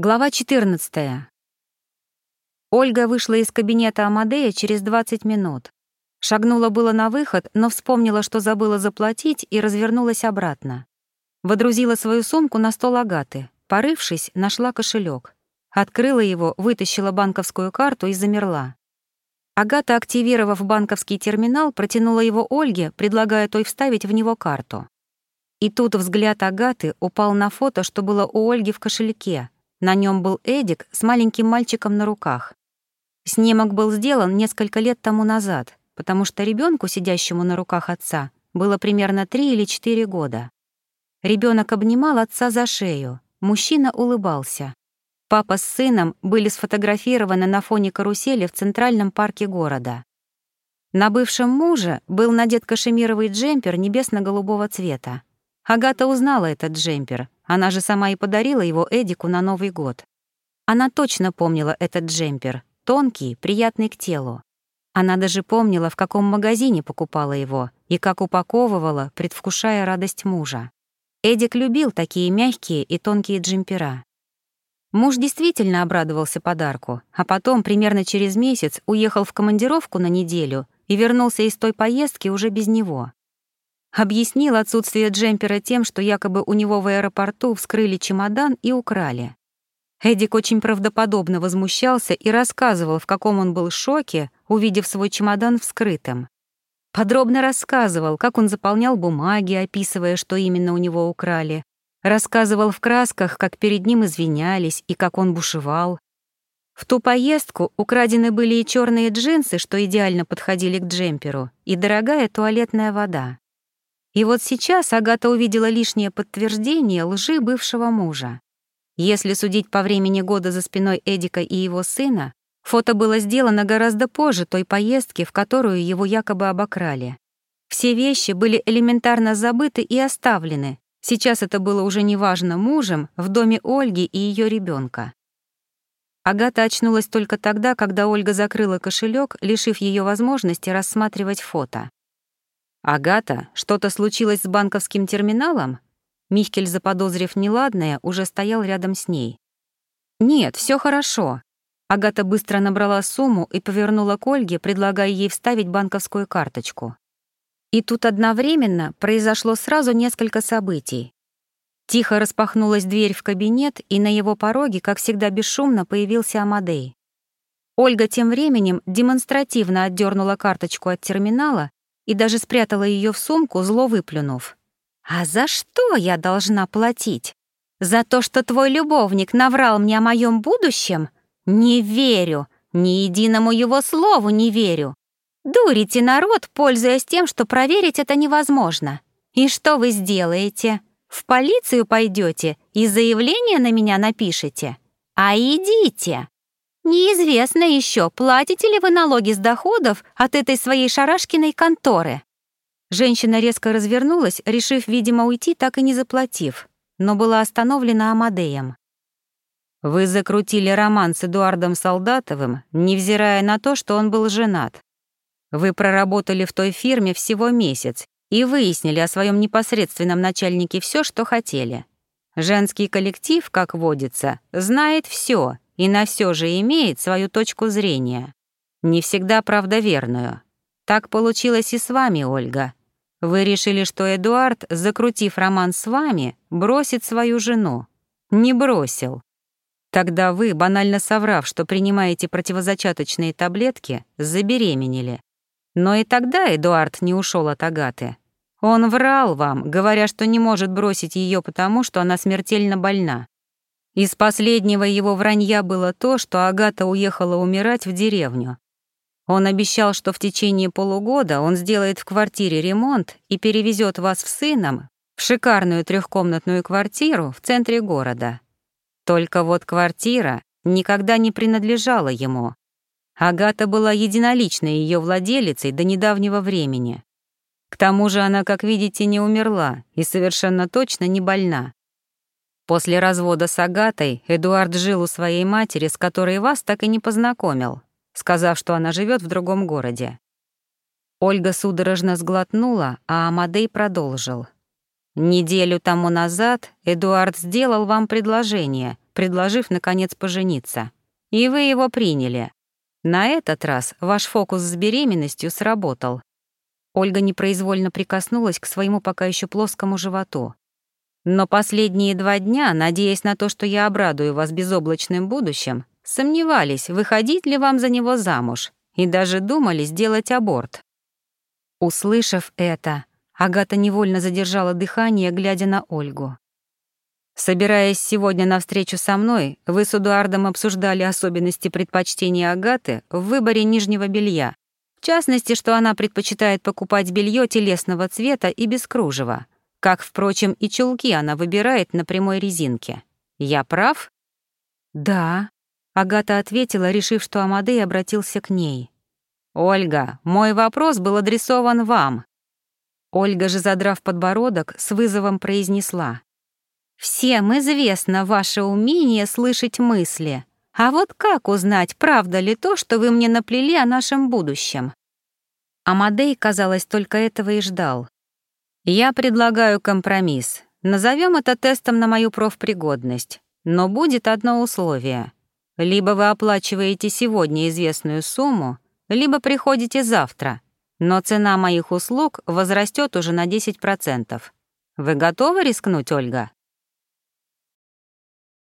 Глава 14. Ольга вышла из кабинета Амадея через 20 минут. Шагнула было на выход, но вспомнила, что забыла заплатить, и развернулась обратно. Водрузила свою сумку на стол Агаты. Порывшись, нашла кошелек. Открыла его, вытащила банковскую карту и замерла. Агата, активировав банковский терминал, протянула его Ольге, предлагая той вставить в него карту. И тут взгляд Агаты упал на фото, что было у Ольги в кошельке — на нем был Эдик с маленьким мальчиком на руках. Снимок был сделан несколько лет тому назад, потому что ребенку, сидящему на руках отца, было примерно три или четыре года. Ребенок обнимал отца за шею, мужчина улыбался. Папа с сыном были сфотографированы на фоне карусели в центральном парке города. На бывшем муже был надет кашемировый джемпер небесно-голубого цвета. Агата узнала этот джемпер, она же сама и подарила его Эдику на Новый год. Она точно помнила этот джемпер, тонкий, приятный к телу. Она даже помнила, в каком магазине покупала его и как упаковывала, предвкушая радость мужа. Эдик любил такие мягкие и тонкие джемпера. Муж действительно обрадовался подарку, а потом, примерно через месяц, уехал в командировку на неделю и вернулся из той поездки уже без него. Объяснил отсутствие джемпера тем, что якобы у него в аэропорту вскрыли чемодан и украли. Эдик очень правдоподобно возмущался и рассказывал, в каком он был шоке, увидев свой чемодан вскрытым. Подробно рассказывал, как он заполнял бумаги, описывая, что именно у него украли. Рассказывал в красках, как перед ним извинялись и как он бушевал. В ту поездку украдены были и черные джинсы, что идеально подходили к джемперу, и дорогая туалетная вода. И вот сейчас Агата увидела лишнее подтверждение лжи бывшего мужа. Если судить по времени года за спиной Эдика и его сына, фото было сделано гораздо позже той поездки, в которую его якобы обокрали. Все вещи были элементарно забыты и оставлены. Сейчас это было уже неважно мужем в доме Ольги и ее ребенка. Агата очнулась только тогда, когда Ольга закрыла кошелек, лишив ее возможности рассматривать фото. «Агата, что-то случилось с банковским терминалом?» Михкель, заподозрив неладное, уже стоял рядом с ней. «Нет, все хорошо». Агата быстро набрала сумму и повернула к Ольге, предлагая ей вставить банковскую карточку. И тут одновременно произошло сразу несколько событий. Тихо распахнулась дверь в кабинет, и на его пороге, как всегда бесшумно, появился Амадей. Ольга тем временем демонстративно отдернула карточку от терминала и даже спрятала ее в сумку, зло выплюнув. «А за что я должна платить? За то, что твой любовник наврал мне о моем будущем? Не верю, ни единому его слову не верю. Дурите народ, пользуясь тем, что проверить это невозможно. И что вы сделаете? В полицию пойдете и заявление на меня напишете? А идите!» Неизвестно еще, платите ли вы налоги с доходов от этой своей шарашкиной конторы. Женщина резко развернулась, решив, видимо, уйти, так и не заплатив, но была остановлена Амадеем. «Вы закрутили роман с Эдуардом Солдатовым, невзирая на то, что он был женат. Вы проработали в той фирме всего месяц и выяснили о своем непосредственном начальнике все, что хотели. Женский коллектив, как водится, знает все и на все же имеет свою точку зрения. Не всегда правдоверную. Так получилось и с вами, Ольга. Вы решили, что Эдуард, закрутив роман с вами, бросит свою жену. Не бросил. Тогда вы, банально соврав, что принимаете противозачаточные таблетки, забеременели. Но и тогда Эдуард не ушел от Агаты. Он врал вам, говоря, что не может бросить ее потому, что она смертельно больна. Из последнего его вранья было то, что Агата уехала умирать в деревню. Он обещал, что в течение полугода он сделает в квартире ремонт и перевезет вас в сыном в шикарную трехкомнатную квартиру в центре города. Только вот квартира никогда не принадлежала ему. Агата была единоличной ее владелицей до недавнего времени. К тому же она, как видите, не умерла и совершенно точно не больна. После развода с Агатой Эдуард жил у своей матери, с которой вас так и не познакомил, сказав, что она живет в другом городе. Ольга судорожно сглотнула, а Амадей продолжил. «Неделю тому назад Эдуард сделал вам предложение, предложив, наконец, пожениться. И вы его приняли. На этот раз ваш фокус с беременностью сработал. Ольга непроизвольно прикоснулась к своему пока еще плоскому животу. Но последние два дня, надеясь на то, что я обрадую вас безоблачным будущим, сомневались, выходить ли вам за него замуж, и даже думали сделать аборт. Услышав это, Агата невольно задержала дыхание, глядя на Ольгу. Собираясь сегодня на встречу со мной, вы с Эдуардом обсуждали особенности предпочтения Агаты в выборе нижнего белья. В частности, что она предпочитает покупать белье телесного цвета и без кружева. Как, впрочем, и чулки она выбирает на прямой резинке. Я прав? Да, Агата ответила, решив, что Амадей обратился к ней. «Ольга, мой вопрос был адресован вам». Ольга же, задрав подбородок, с вызовом произнесла. «Всем известно ваше умение слышать мысли. А вот как узнать, правда ли то, что вы мне наплели о нашем будущем?» Амадей, казалось, только этого и ждал. «Я предлагаю компромисс. Назовем это тестом на мою профпригодность. Но будет одно условие. Либо вы оплачиваете сегодня известную сумму, либо приходите завтра, но цена моих услуг возрастет уже на 10%. Вы готовы рискнуть, Ольга?